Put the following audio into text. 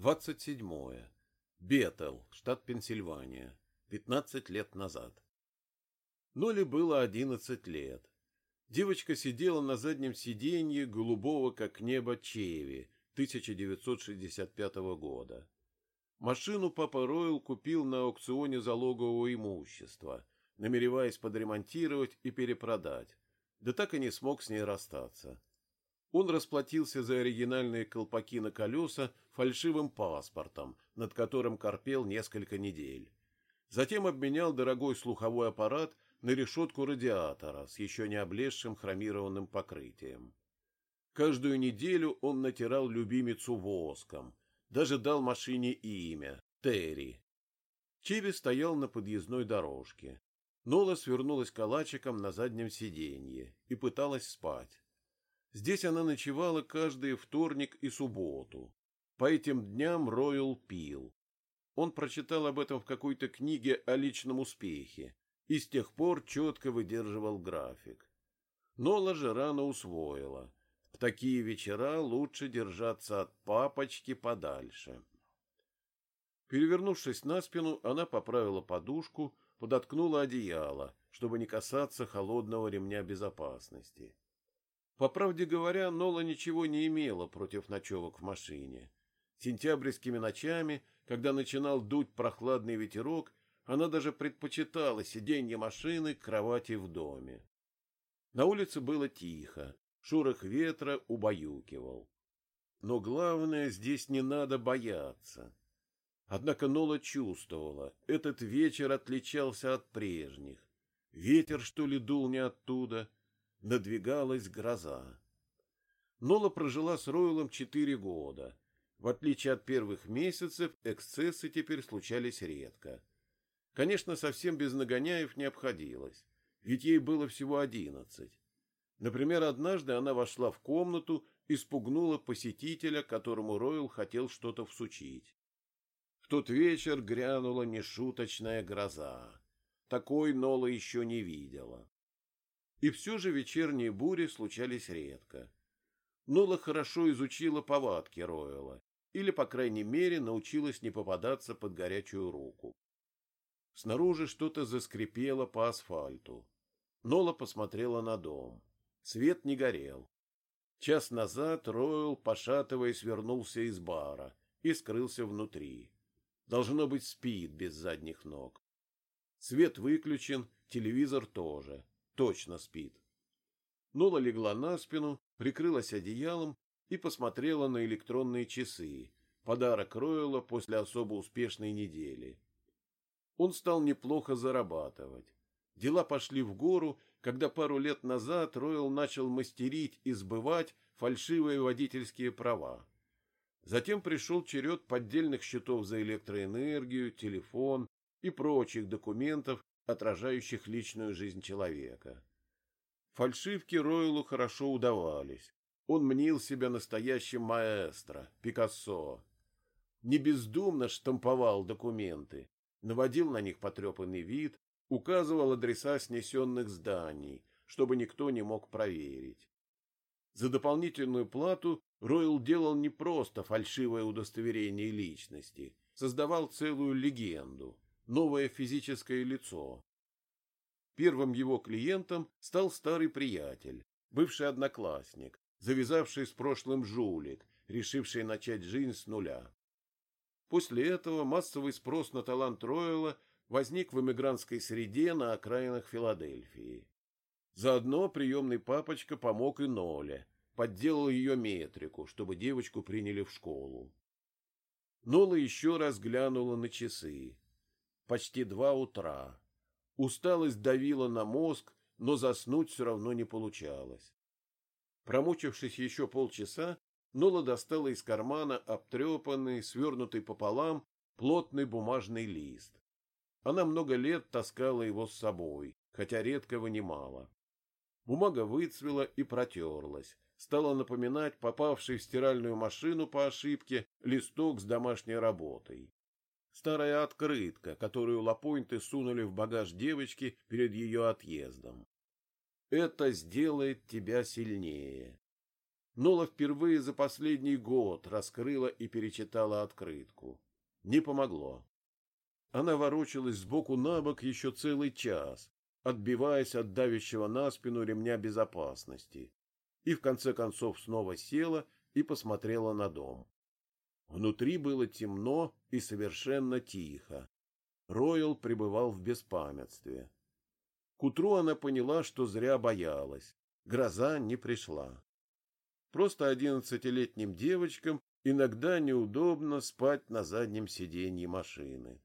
27. Беттел, штат Пенсильвания. 15 лет назад. Ноле было 11 лет. Девочка сидела на заднем сиденье голубого как небо Чеви 1965 года. Машину папа Ройл купил на аукционе залогового имущества, намереваясь подремонтировать и перепродать, да так и не смог с ней расстаться. Он расплатился за оригинальные колпаки на колеса фальшивым паспортом, над которым корпел несколько недель. Затем обменял дорогой слуховой аппарат на решетку радиатора с еще не облезшим хромированным покрытием. Каждую неделю он натирал любимицу воском, даже дал машине имя — Терри. Чиби стоял на подъездной дорожке. Нола свернулась калачиком на заднем сиденье и пыталась спать. Здесь она ночевала каждый вторник и субботу. По этим дням Ройл пил. Он прочитал об этом в какой-то книге о личном успехе и с тех пор четко выдерживал график. Нола же рано усвоила. В такие вечера лучше держаться от папочки подальше. Перевернувшись на спину, она поправила подушку, подоткнула одеяло, чтобы не касаться холодного ремня безопасности. По правде говоря, Нола ничего не имела против ночевок в машине. Сентябрьскими ночами, когда начинал дуть прохладный ветерок, она даже предпочитала сиденье машины к кровати в доме. На улице было тихо, шорох ветра убаюкивал. Но главное, здесь не надо бояться. Однако Нола чувствовала, этот вечер отличался от прежних. Ветер, что ли, дул не оттуда — Надвигалась гроза. Нола прожила с Ройлом четыре года. В отличие от первых месяцев, эксцессы теперь случались редко. Конечно, совсем без нагоняев не обходилось, ведь ей было всего одиннадцать. Например, однажды она вошла в комнату и спугнула посетителя, которому Ройл хотел что-то всучить. В тот вечер грянула нешуточная гроза. Такой Нола еще не видела. И все же вечерние бури случались редко. Нола хорошо изучила повадки Ройла, или, по крайней мере, научилась не попадаться под горячую руку. Снаружи что-то заскрипело по асфальту. Нола посмотрела на дом. Свет не горел. Час назад Ройл, пошатываясь, вернулся из бара и скрылся внутри. Должно быть, спит без задних ног. Свет выключен, телевизор тоже точно спит. Нола легла на спину, прикрылась одеялом и посмотрела на электронные часы, подарок Ройла после особо успешной недели. Он стал неплохо зарабатывать. Дела пошли в гору, когда пару лет назад Ройл начал мастерить и сбывать фальшивые водительские права. Затем пришел черед поддельных счетов за электроэнергию, телефон и прочих документов, отражающих личную жизнь человека. Фальшивки Ройлу хорошо удавались. Он мнил себя настоящим маэстро, Пикассо. Не бездумно штамповал документы, наводил на них потрепанный вид, указывал адреса снесенных зданий, чтобы никто не мог проверить. За дополнительную плату Ройл делал не просто фальшивое удостоверение личности, создавал целую легенду, новое физическое лицо. Первым его клиентом стал старый приятель, бывший одноклассник, завязавший с прошлым жулик, решивший начать жизнь с нуля. После этого массовый спрос на талант Ройла возник в эмигрантской среде на окраинах Филадельфии. Заодно приемный папочка помог и Ноле, подделал ее метрику, чтобы девочку приняли в школу. Нола еще раз глянула на часы. Почти два утра. Усталость давила на мозг, но заснуть все равно не получалось. Промучившись еще полчаса, Нола достала из кармана обтрепанный, свернутый пополам, плотный бумажный лист. Она много лет таскала его с собой, хотя редко вынимала. Бумага выцвела и протерлась, стала напоминать попавший в стиральную машину по ошибке листок с домашней работой. Старая открытка, которую Лапойнты сунули в багаж девочки перед ее отъездом. Это сделает тебя сильнее. Нола впервые за последний год раскрыла и перечитала открытку. Не помогло. Она ворочалась сбоку на бок еще целый час, отбиваясь от давящего на спину ремня безопасности, и в конце концов снова села и посмотрела на дом. Внутри было темно и совершенно тихо. Ройл пребывал в беспамятстве. К утру она поняла, что зря боялась. Гроза не пришла. Просто одиннадцатилетним девочкам иногда неудобно спать на заднем сиденье машины.